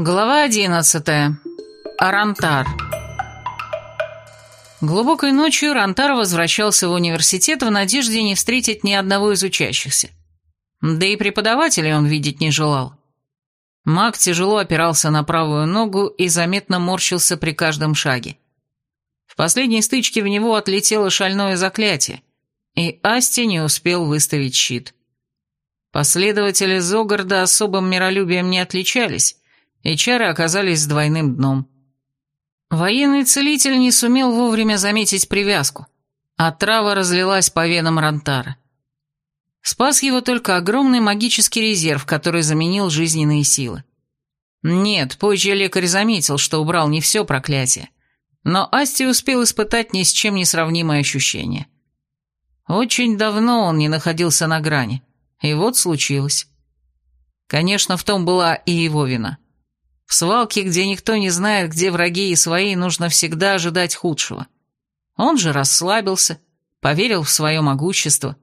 Глава одиннадцатая. Арантар. Глубокой ночью Рантар возвращался в университет в надежде не встретить ни одного из учащихся. Да и преподавателей он видеть не желал. Маг тяжело опирался на правую ногу и заметно морщился при каждом шаге. В последней стычке в него отлетело шальное заклятие, и Асти не успел выставить щит. Последователи Зогарда особым миролюбием не отличались, и чары оказались с двойным дном. Военный целитель не сумел вовремя заметить привязку, а трава разлилась по венам Рантара. Спас его только огромный магический резерв, который заменил жизненные силы. Нет, позже лекарь заметил, что убрал не все проклятие, но Асти успел испытать ни с чем не сравнимое ощущение. Очень давно он не находился на грани, и вот случилось. Конечно, в том была и его вина. В свалке, где никто не знает, где враги и свои, нужно всегда ожидать худшего. Он же расслабился, поверил в свое могущество.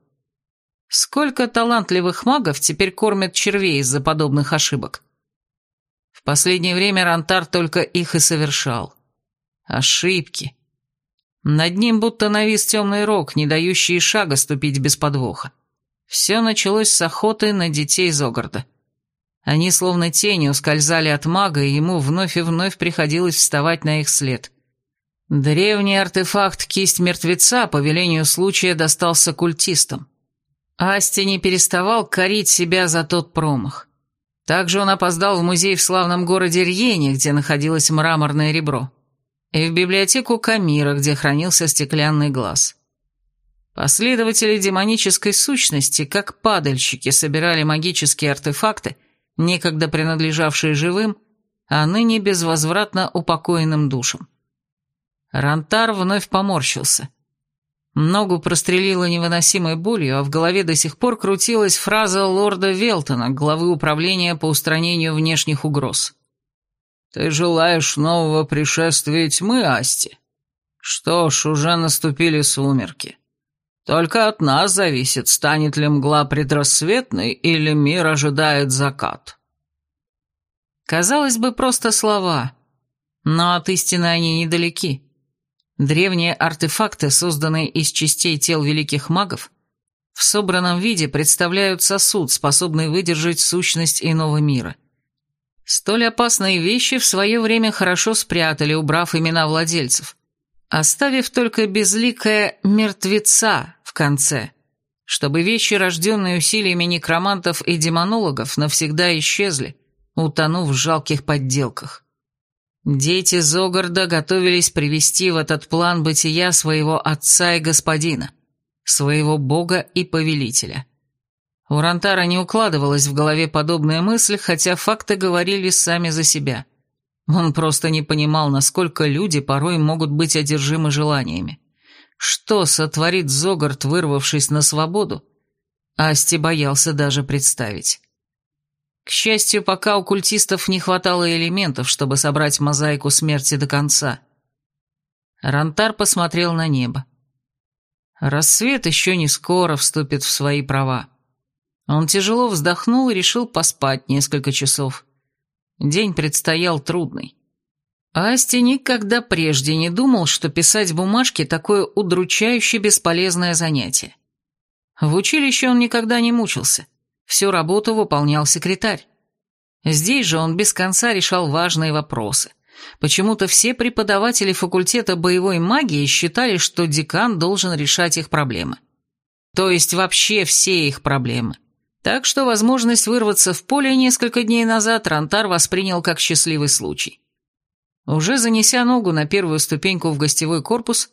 Сколько талантливых магов теперь кормят червей из-за подобных ошибок? В последнее время Рантар только их и совершал. Ошибки. Над ним будто навис темный рог, не дающий шага ступить без подвоха. Все началось с охоты на детей Зогарда. Они словно тени ускользали от мага, и ему вновь и вновь приходилось вставать на их след. Древний артефакт «Кисть мертвеца» по велению случая достался культистам. Асти не переставал корить себя за тот промах. Также он опоздал в музей в славном городе Рьене, где находилось мраморное ребро, и в библиотеку Камира, где хранился стеклянный глаз. Последователи демонической сущности, как падальщики, собирали магические артефакты некогда принадлежавшие живым, а ныне безвозвратно упокоенным душам. Рантар вновь поморщился. Ногу прострелило невыносимой болью, а в голове до сих пор крутилась фраза лорда Велтона, главы управления по устранению внешних угроз. «Ты желаешь нового пришествия тьмы, Асти? Что ж, уже наступили сумерки. Только от нас зависит, станет ли мгла предрассветной или мир ожидает закат. Казалось бы, просто слова, но от истины они недалеки. Древние артефакты, созданные из частей тел великих магов, в собранном виде представляют сосуд, способный выдержать сущность иного мира. Столь опасные вещи в свое время хорошо спрятали, убрав имена владельцев, оставив только безликое «мертвеца», конце, чтобы вещи, рожденные усилиями некромантов и демонологов, навсегда исчезли, утонув в жалких подделках. Дети Зогарда готовились привести в этот план бытия своего отца и господина, своего бога и повелителя. У Рантара не укладывалась в голове подобная мысль, хотя факты говорили сами за себя. Он просто не понимал, насколько люди порой могут быть одержимы желаниями. Что сотворит Зогарт, вырвавшись на свободу, Асти боялся даже представить. К счастью, пока у культистов не хватало элементов, чтобы собрать мозаику смерти до конца. Рантар посмотрел на небо. Рассвет еще не скоро вступит в свои права. Он тяжело вздохнул и решил поспать несколько часов. День предстоял трудный. Асти никогда прежде не думал, что писать бумажки – такое удручающе бесполезное занятие. В училище он никогда не мучился. Всю работу выполнял секретарь. Здесь же он без конца решал важные вопросы. Почему-то все преподаватели факультета боевой магии считали, что декан должен решать их проблемы. То есть вообще все их проблемы. Так что возможность вырваться в поле несколько дней назад Рантар воспринял как счастливый случай. Уже занеся ногу на первую ступеньку в гостевой корпус,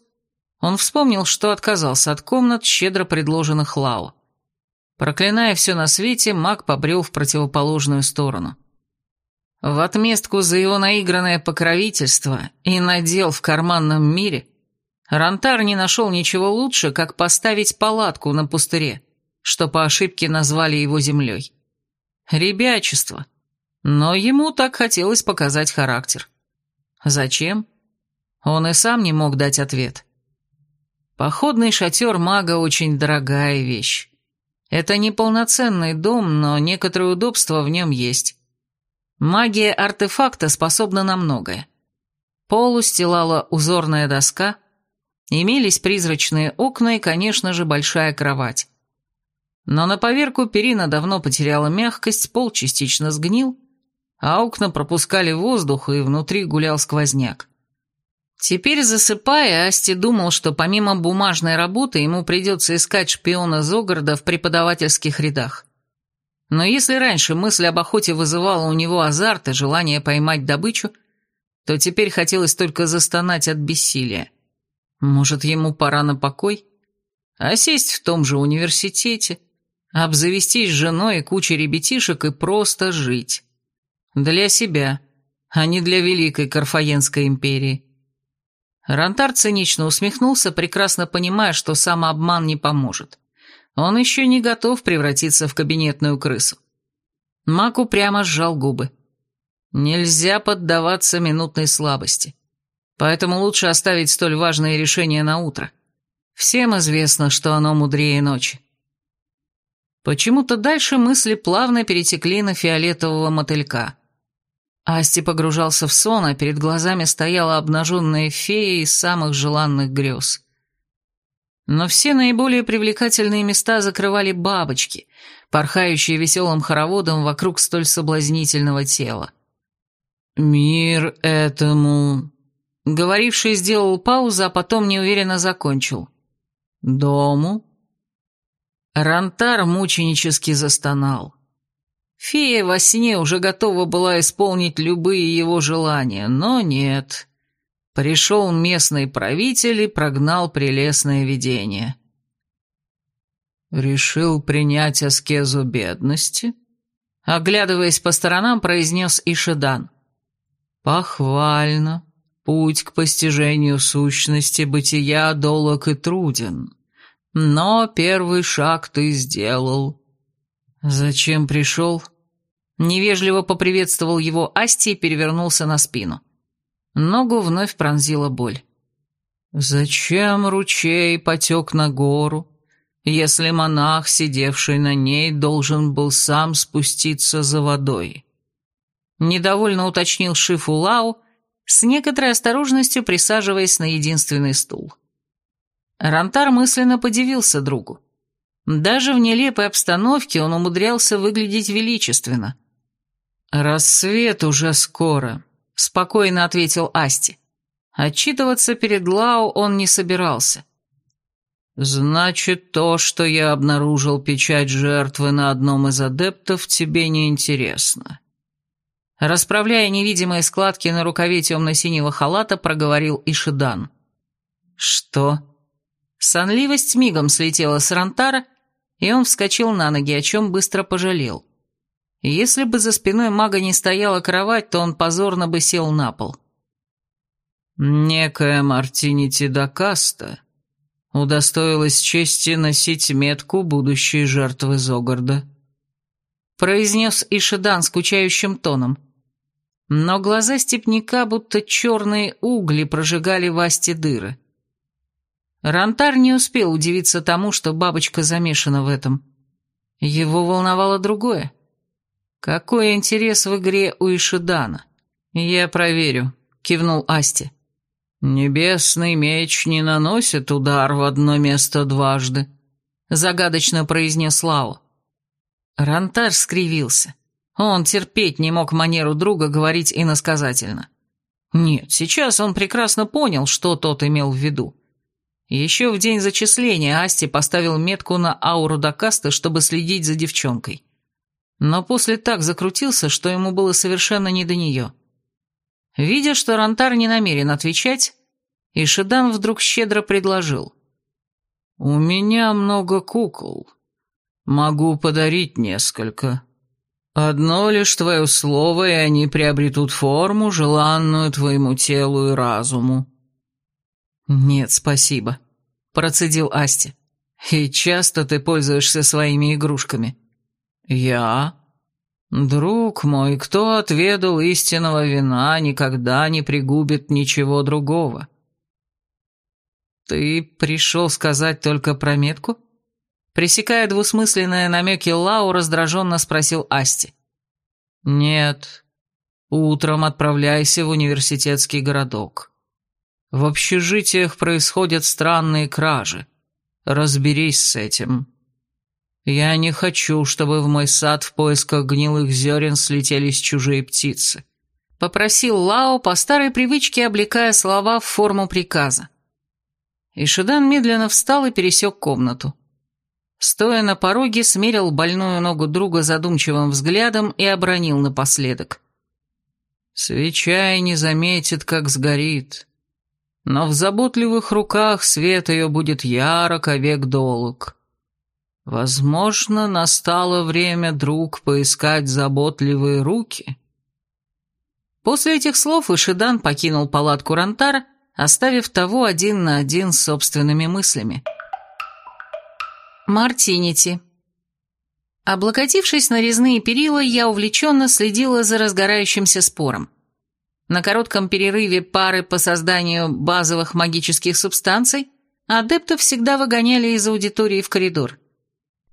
он вспомнил, что отказался от комнат, щедро предложенных Лао. Проклиная все на свете, маг побрел в противоположную сторону. В отместку за его наигранное покровительство и надел в карманном мире, Рантар не нашел ничего лучше, как поставить палатку на пустыре, что по ошибке назвали его землей. Ребячество. Но ему так хотелось показать характер. Зачем? Он и сам не мог дать ответ. Походный шатер мага очень дорогая вещь. Это не полноценный дом, но некоторые удобства в нем есть. Магия артефакта способна на многое. Пол устилала узорная доска, имелись призрачные окна и, конечно же, большая кровать. Но на поверку перина давно потеряла мягкость, пол частично сгнил, а окна пропускали воздух, и внутри гулял сквозняк. Теперь, засыпая, Асти думал, что помимо бумажной работы ему придется искать шпиона Зогарда в преподавательских рядах. Но если раньше мысль об охоте вызывала у него азарт и желание поймать добычу, то теперь хотелось только застонать от бессилия. Может, ему пора на покой? А сесть в том же университете, обзавестись женой и кучей ребятишек и просто жить. Для себя, а не для Великой Карфаенской империи. Рантар цинично усмехнулся, прекрасно понимая, что самообман не поможет. Он еще не готов превратиться в кабинетную крысу. Маку прямо сжал губы. Нельзя поддаваться минутной слабости. Поэтому лучше оставить столь важные решения на утро. Всем известно, что оно мудрее ночи. Почему-то дальше мысли плавно перетекли на фиолетового мотылька. Асти погружался в сон, а перед глазами стояла обнаженная фея из самых желанных грез. Но все наиболее привлекательные места закрывали бабочки, порхающие веселым хороводом вокруг столь соблазнительного тела. «Мир этому...» Говоривший сделал паузу, а потом неуверенно закончил. «Дому?» Рантар мученически застонал. Фея во сне уже готова была исполнить любые его желания, но нет. Пришел местный правитель и прогнал прелестное видение. «Решил принять аскезу бедности?» Оглядываясь по сторонам, произнес Ишидан. «Похвально. Путь к постижению сущности бытия долог и труден. Но первый шаг ты сделал. Зачем пришел?» Невежливо поприветствовал его Асти и перевернулся на спину. Ногу вновь пронзила боль. «Зачем ручей потек на гору, если монах, сидевший на ней, должен был сам спуститься за водой?» Недовольно уточнил Шифу Лау, с некоторой осторожностью присаживаясь на единственный стул. Рантар мысленно подивился другу. Даже в нелепой обстановке он умудрялся выглядеть величественно. «Рассвет уже скоро», — спокойно ответил Асти. Отчитываться перед Лао он не собирался. «Значит, то, что я обнаружил печать жертвы на одном из адептов, тебе не интересно». Расправляя невидимые складки на рукаве темно-синего халата, проговорил Ишидан. «Что?» Сонливость мигом слетела с Рантара, и он вскочил на ноги, о чем быстро пожалел. Если бы за спиной мага не стояла кровать, то он позорно бы сел на пол. Некая Мартинити да Каста удостоилась чести носить метку будущей жертвы Зогарда. Произнес Ишидан скучающим тоном. Но глаза степняка, будто черные угли, прожигали Васти дыры. Рантар не успел удивиться тому, что бабочка замешана в этом. Его волновало другое. «Какой интерес в игре у Ишидана?» «Я проверю», — кивнул Асти. «Небесный меч не наносит удар в одно место дважды», — загадочно произнес Лао. Рантар скривился. Он терпеть не мог манеру друга говорить иносказательно. Нет, сейчас он прекрасно понял, что тот имел в виду. Еще в день зачисления Асти поставил метку на ауру Дакаста, чтобы следить за девчонкой но после так закрутился, что ему было совершенно не до нее. Видя, что Рантар не намерен отвечать, Ишидан вдруг щедро предложил. «У меня много кукол. Могу подарить несколько. Одно лишь твое слово, и они приобретут форму, желанную твоему телу и разуму». «Нет, спасибо», — процедил Асти. «И часто ты пользуешься своими игрушками». «Я?» «Друг мой, кто отведал истинного вина, никогда не пригубит ничего другого». «Ты пришел сказать только про метку?» Пресекая двусмысленные намеки Лау, раздраженно спросил Асти. «Нет, Утром отправляйся в университетский городок. В общежитиях происходят странные кражи. Разберись с этим. Я не хочу, чтобы в мой сад в поисках гнилых зерен слетелись чужие птицы. Попросил Лао по старой привычке, облекая слова в форму приказа. Ишидан медленно встал и пересек комнату. Стоя на пороге, смерил больную ногу друга задумчивым взглядом и обронил напоследок. «Свеча и не заметит, как сгорит, но в заботливых руках свет ее будет ярок, а век долг. Возможно, настало время, друг, поискать заботливые руки». После этих слов Ишидан покинул палатку Рантара, оставив того один на один с собственными мыслями. Мартинити. Облокотившись на резные перила, я увлеченно следила за разгорающимся спором. На коротком перерыве пары по созданию базовых магических субстанций адептов всегда выгоняли из аудитории в коридор.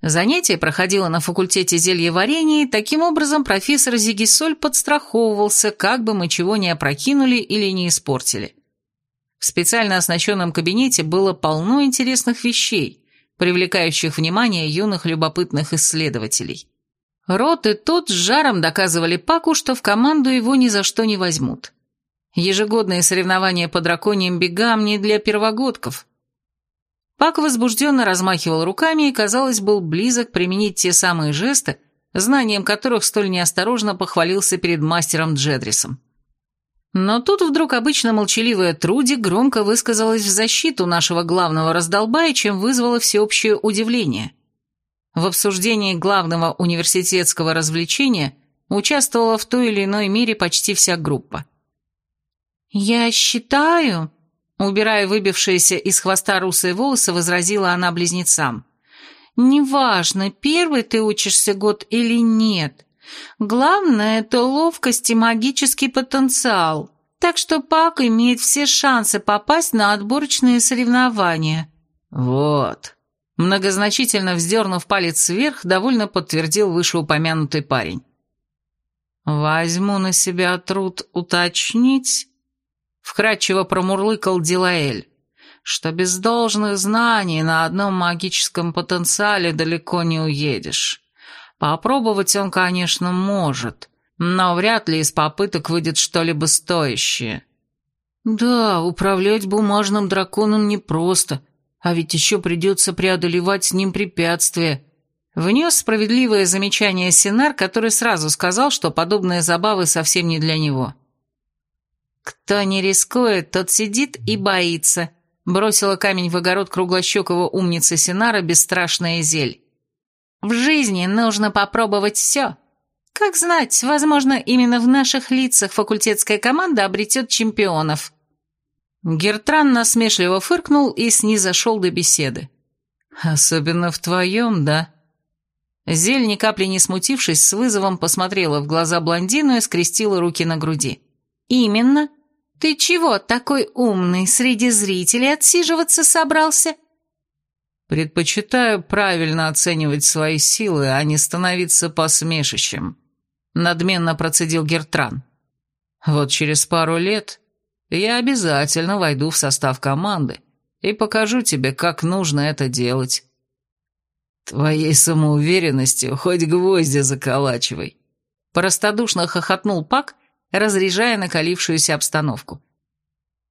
Занятие проходило на факультете зельеварения, и таким образом профессор Зигисоль подстраховывался, как бы мы чего не опрокинули или не испортили. В специально оснащенном кабинете было полно интересных вещей, привлекающих внимание юных любопытных исследователей. Рот и тот с жаром доказывали Паку, что в команду его ни за что не возьмут. Ежегодные соревнования по драконьим бегам не для первогодков. Пак возбужденно размахивал руками и, казалось, был близок применить те самые жесты, знанием которых столь неосторожно похвалился перед мастером Джедрисом. Но тут вдруг обычно молчаливая Труди громко высказалась в защиту нашего главного раздолбая, чем вызвало всеобщее удивление. В обсуждении главного университетского развлечения участвовала в той или иной мере почти вся группа. «Я считаю...» Убирая выбившиеся из хвоста русые волосы, возразила она близнецам. «Неважно, первый ты учишься год или нет. Главное – это ловкость и магический потенциал. Так что Пак имеет все шансы попасть на отборочные соревнования». «Вот». Многозначительно вздернув палец вверх, довольно подтвердил вышеупомянутый парень. «Возьму на себя труд уточнить», — вкратчиво промурлыкал Дилаэль, «что без должных знаний на одном магическом потенциале далеко не уедешь». Попробовать он, конечно, может, но вряд ли из попыток выйдет что-либо стоящее. Да, управлять бумажным драконом непросто, а ведь еще придется преодолевать с ним препятствия. Внес справедливое замечание Синар, который сразу сказал, что подобные забавы совсем не для него. «Кто не рискует, тот сидит и боится», — бросила камень в огород круглощекого умницы Синара бесстрашная зель. В жизни нужно попробовать все. Как знать, возможно, именно в наших лицах факультетская команда обретет чемпионов. Гертран насмешливо фыркнул и снизошел до беседы. «Особенно в твоем, да?» Зель, ни капли не смутившись, с вызовом посмотрела в глаза блондину и скрестила руки на груди. «Именно. Ты чего такой умный, среди зрителей отсиживаться собрался?» Предпочитаю правильно оценивать свои силы, а не становиться посмешищем», — надменно процедил Гертран. «Вот через пару лет я обязательно войду в состав команды и покажу тебе, как нужно это делать». «Твоей самоуверенностью хоть гвозди заколачивай», — простодушно хохотнул Пак, разряжая накалившуюся обстановку.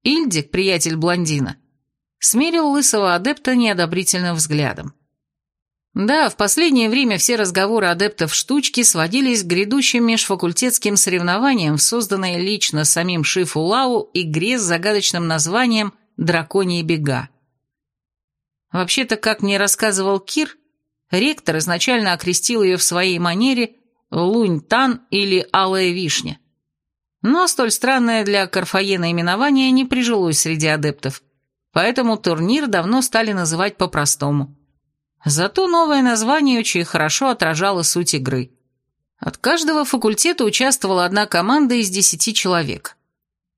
Ильдик, приятель блондина, — смерил лысого адепта неодобрительным взглядом. Да, в последнее время все разговоры адептов штучки сводились к грядущим межфакультетским соревнованиям в созданной лично самим Шифу Лау игре с загадочным названием «Драконьи бега». Вообще-то, как мне рассказывал Кир, ректор изначально окрестил ее в своей манере «Лунь-Тан» или «Алая вишня». Но столь странное для Карфаена именование не прижилось среди адептов – поэтому турнир давно стали называть по-простому. Зато новое название очень хорошо отражало суть игры. От каждого факультета участвовала одна команда из десяти человек.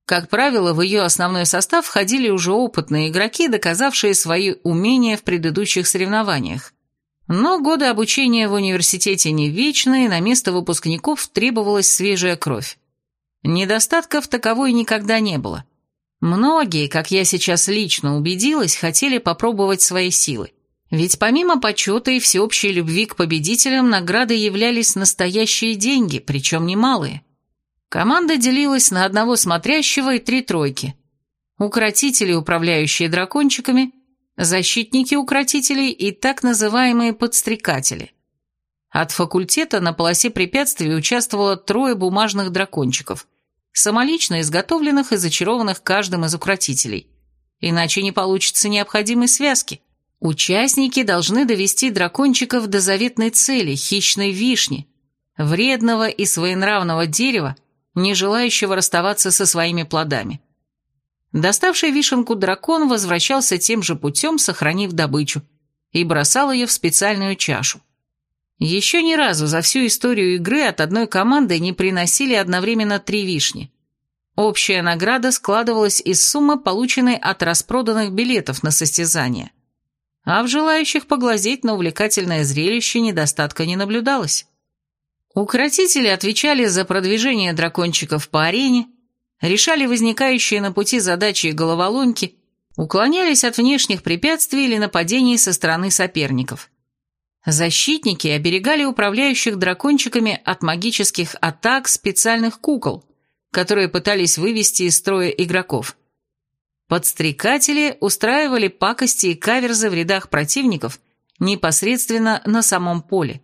Как правило, в ее основной состав входили уже опытные игроки, доказавшие свои умения в предыдущих соревнованиях. Но годы обучения в университете не вечны, и на место выпускников требовалась свежая кровь. Недостатков таковой никогда не было. Многие, как я сейчас лично убедилась, хотели попробовать свои силы. Ведь помимо почета и всеобщей любви к победителям, награды являлись настоящие деньги, причем немалые. Команда делилась на одного смотрящего и три тройки. Укротители, управляющие дракончиками, защитники укротителей и так называемые подстрекатели. От факультета на полосе препятствий участвовало трое бумажных дракончиков, самолично изготовленных и зачарованных каждым из укротителей. Иначе не получится необходимой связки. Участники должны довести дракончиков до заветной цели, хищной вишни, вредного и своенравного дерева, не желающего расставаться со своими плодами. Доставший вишенку дракон возвращался тем же путем, сохранив добычу, и бросал ее в специальную чашу. Еще ни разу за всю историю игры от одной команды не приносили одновременно три вишни. Общая награда складывалась из суммы, полученной от распроданных билетов на состязание. А в желающих поглазеть на увлекательное зрелище недостатка не наблюдалось. Укротители отвечали за продвижение дракончиков по арене, решали возникающие на пути задачи и головоломки, уклонялись от внешних препятствий или нападений со стороны соперников. Защитники оберегали управляющих дракончиками от магических атак специальных кукол, которые пытались вывести из строя игроков. Подстрекатели устраивали пакости и каверзы в рядах противников непосредственно на самом поле.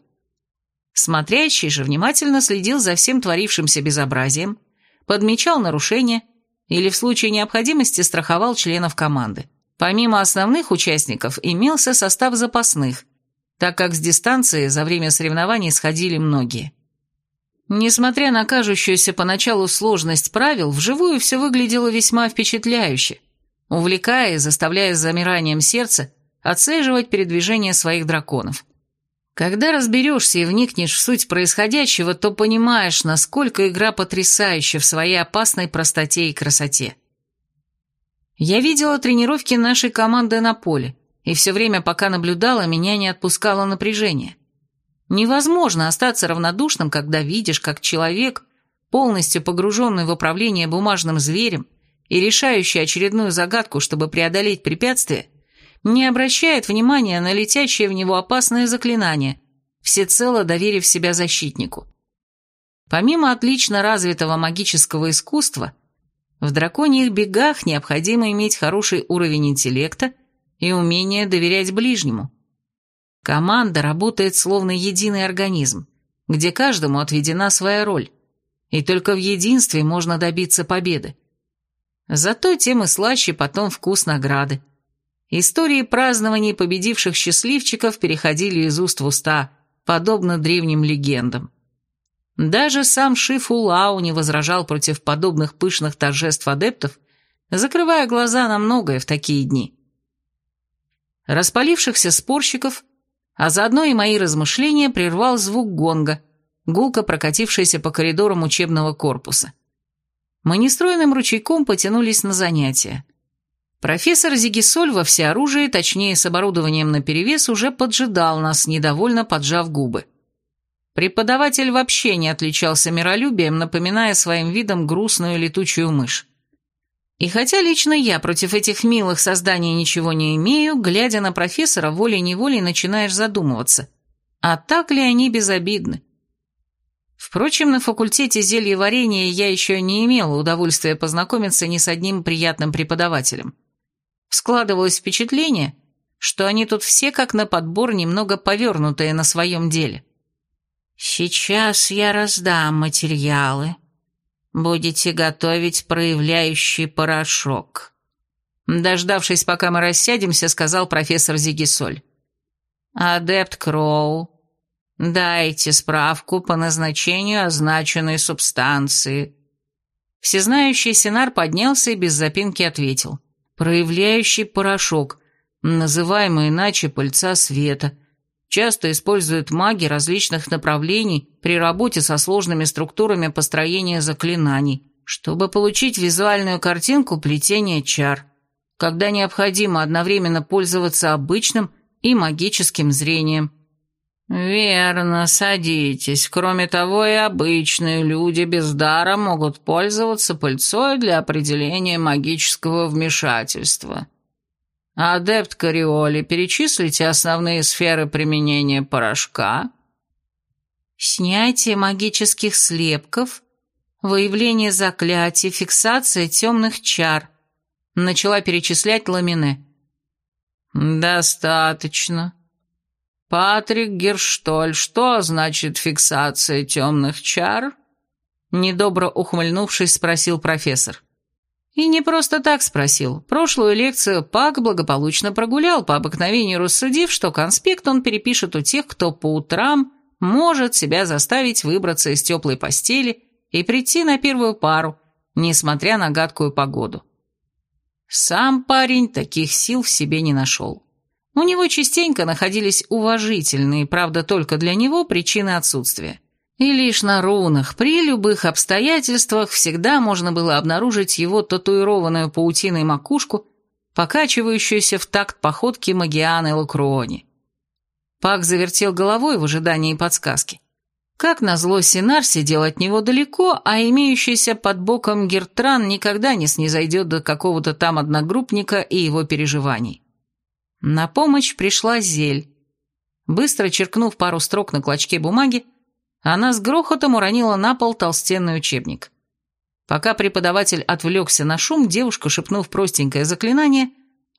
Смотрящий же внимательно следил за всем творившимся безобразием, подмечал нарушения или в случае необходимости страховал членов команды. Помимо основных участников имелся состав запасных, так как с дистанции за время соревнований сходили многие. Несмотря на кажущуюся поначалу сложность правил, вживую все выглядело весьма впечатляюще, увлекая и заставляя замиранием сердца отслеживать передвижение своих драконов. Когда разберешься и вникнешь в суть происходящего, то понимаешь, насколько игра потрясающая в своей опасной простоте и красоте. Я видела тренировки нашей команды на поле, и все время, пока наблюдала, меня не отпускало напряжение. Невозможно остаться равнодушным, когда видишь, как человек, полностью погруженный в управление бумажным зверем и решающий очередную загадку, чтобы преодолеть препятствие, не обращает внимания на летящее в него опасное заклинание, всецело доверив себя защитнику. Помимо отлично развитого магического искусства, в драконьих бегах необходимо иметь хороший уровень интеллекта и умение доверять ближнему. Команда работает словно единый организм, где каждому отведена своя роль, и только в единстве можно добиться победы. Зато тем и слаще потом вкус награды – Истории празднований победивших счастливчиков переходили из уст в уста, подобно древним легендам. Даже сам Шифу Лау не возражал против подобных пышных торжеств адептов, закрывая глаза на многое в такие дни. Распалившихся спорщиков, а заодно и мои размышления прервал звук гонга, гулко прокатившийся по коридорам учебного корпуса. Мы нестроенным ручейком потянулись на занятия. Профессор Зигисоль во всеоружии, точнее с оборудованием наперевес, уже поджидал нас, недовольно поджав губы. Преподаватель вообще не отличался миролюбием, напоминая своим видом грустную летучую мышь. И хотя лично я против этих милых созданий ничего не имею, глядя на профессора, волей-неволей начинаешь задумываться, а так ли они безобидны? Впрочем, на факультете зельеварения я еще не имела удовольствия познакомиться ни с одним приятным преподавателем. Складывалось впечатление, что они тут все как на подбор немного повернутые на своем деле. «Сейчас я раздам материалы. Будете готовить проявляющий порошок». Дождавшись, пока мы рассядемся, сказал профессор Зигисоль. «Адепт Кроу, дайте справку по назначению означенной субстанции». Всезнающий Синар поднялся и без запинки ответил проявляющий порошок, называемый иначе пыльца света. Часто используют маги различных направлений при работе со сложными структурами построения заклинаний, чтобы получить визуальную картинку плетения чар, когда необходимо одновременно пользоваться обычным и магическим зрением. «Верно, садитесь. Кроме того, и обычные люди без дара могут пользоваться пыльцой для определения магического вмешательства. Адепт Кариоли, перечислите основные сферы применения порошка». «Снятие магических слепков, выявление заклятий, фиксация темных чар», — начала перечислять Ламине. «Достаточно. Патрик Герштоль, что значит фиксация темных чар?» Недобро ухмыльнувшись, спросил профессор. И не просто так спросил. Прошлую лекцию Пак благополучно прогулял, по обыкновению рассудив, что конспект он перепишет у тех, кто по утрам может себя заставить выбраться из теплой постели и прийти на первую пару, несмотря на гадкую погоду. Сам парень таких сил в себе не нашел. У него частенько находились уважительные, правда, только для него причины отсутствия. И лишь на рунах, при любых обстоятельствах, всегда можно было обнаружить его татуированную паутиной макушку, покачивающуюся в такт походки Магианы Лакруони. Пак завертел головой в ожидании подсказки. Как назло, Синар сидел от него далеко, а имеющийся под боком Гертран никогда не снизойдет до какого-то там одногруппника и его переживаний. На помощь пришла Зель. Быстро черкнув пару строк на клочке бумаги, она с грохотом уронила на пол толстенный учебник. Пока преподаватель отвлекся на шум, девушка, шепнув простенькое заклинание,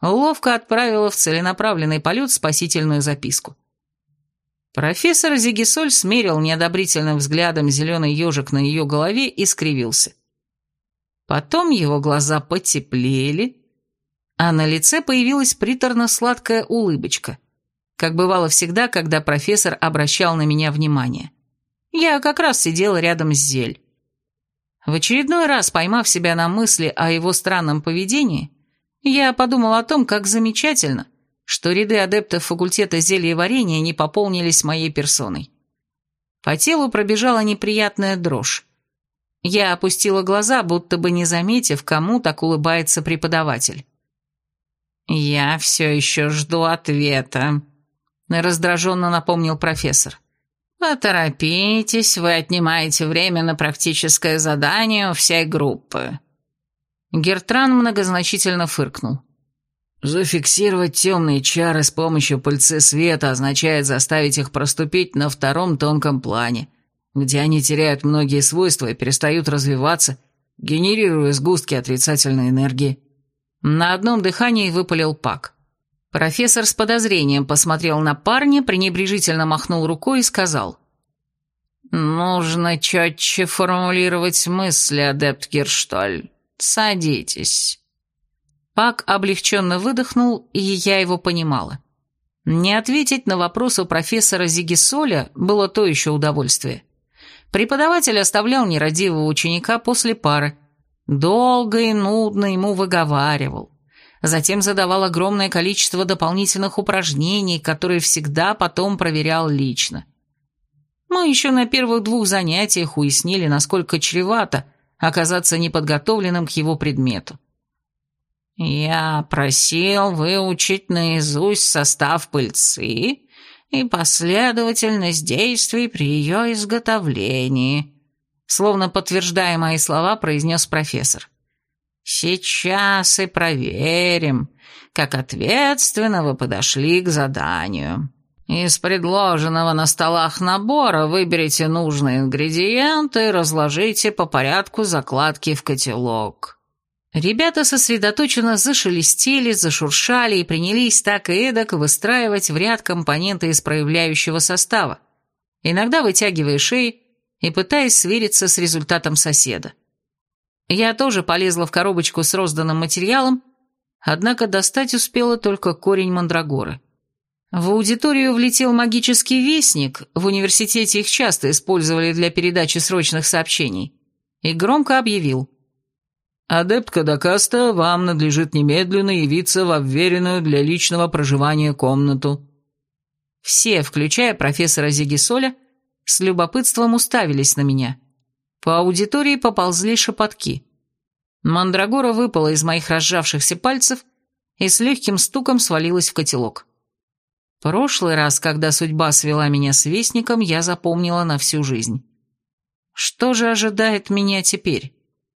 ловко отправила в целенаправленный полет спасительную записку. Профессор Зигисоль смерил неодобрительным взглядом зеленый ежик на ее голове и скривился. Потом его глаза потеплели, а на лице появилась приторно-сладкая улыбочка, как бывало всегда, когда профессор обращал на меня внимание. Я как раз сидела рядом с Зель. В очередной раз, поймав себя на мысли о его странном поведении, я подумал о том, как замечательно, что ряды адептов факультета зелья варенья не пополнились моей персоной. По телу пробежала неприятная дрожь. Я опустила глаза, будто бы не заметив, кому так улыбается преподаватель. «Я все еще жду ответа», — раздраженно напомнил профессор. «Поторопитесь, вы отнимаете время на практическое задание у всей группы». Гертран многозначительно фыркнул. Зафиксировать темные чары с помощью пыльцы света означает заставить их проступить на втором тонком плане, где они теряют многие свойства и перестают развиваться, генерируя сгустки отрицательной энергии. На одном дыхании выпалил Пак. Профессор с подозрением посмотрел на парня, пренебрежительно махнул рукой и сказал. «Нужно четче формулировать мысли, адепт Гершталь. Садитесь». Пак облегченно выдохнул, и я его понимала. Не ответить на вопрос у профессора Зигисоля было то еще удовольствие. Преподаватель оставлял нерадивого ученика после пары, Долго и нудно ему выговаривал. Затем задавал огромное количество дополнительных упражнений, которые всегда потом проверял лично. Мы еще на первых двух занятиях уяснили, насколько чревато оказаться неподготовленным к его предмету. «Я просил выучить наизусть состав пыльцы и последовательность действий при ее изготовлении», Словно подтверждая мои слова, произнес профессор. «Сейчас и проверим, как ответственно вы подошли к заданию. Из предложенного на столах набора выберите нужные ингредиенты и разложите по порядку закладки в котелок». Ребята сосредоточенно зашелестели, зашуршали и принялись так и эдак выстраивать в ряд компоненты из проявляющего состава, иногда вытягивая шеи, и пытаясь свериться с результатом соседа. Я тоже полезла в коробочку с розданным материалом, однако достать успела только корень мандрагоры. В аудиторию влетел магический вестник, в университете их часто использовали для передачи срочных сообщений, и громко объявил. «Адепт Кадакаста, вам надлежит немедленно явиться в обверенную для личного проживания комнату». Все, включая профессора Зигисоля, с любопытством уставились на меня. По аудитории поползли шепотки. Мандрагора выпала из моих разжавшихся пальцев и с легким стуком свалилась в котелок. Прошлый раз, когда судьба свела меня с Вестником, я запомнила на всю жизнь. Что же ожидает меня теперь?